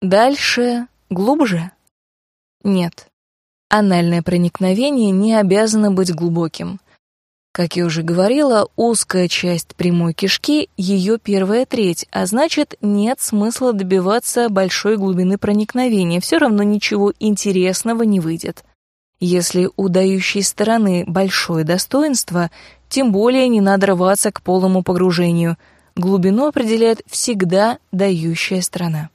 Дальше, глубже? Нет. Анальное проникновение не обязано быть глубоким. Как я уже говорила, узкая часть прямой кишки — ее первая треть, а значит, нет смысла добиваться большой глубины проникновения, все равно ничего интересного не выйдет. Если у дающей стороны большое достоинство, тем более не надо рваться к полному погружению. Глубину определяет всегда дающая сторона.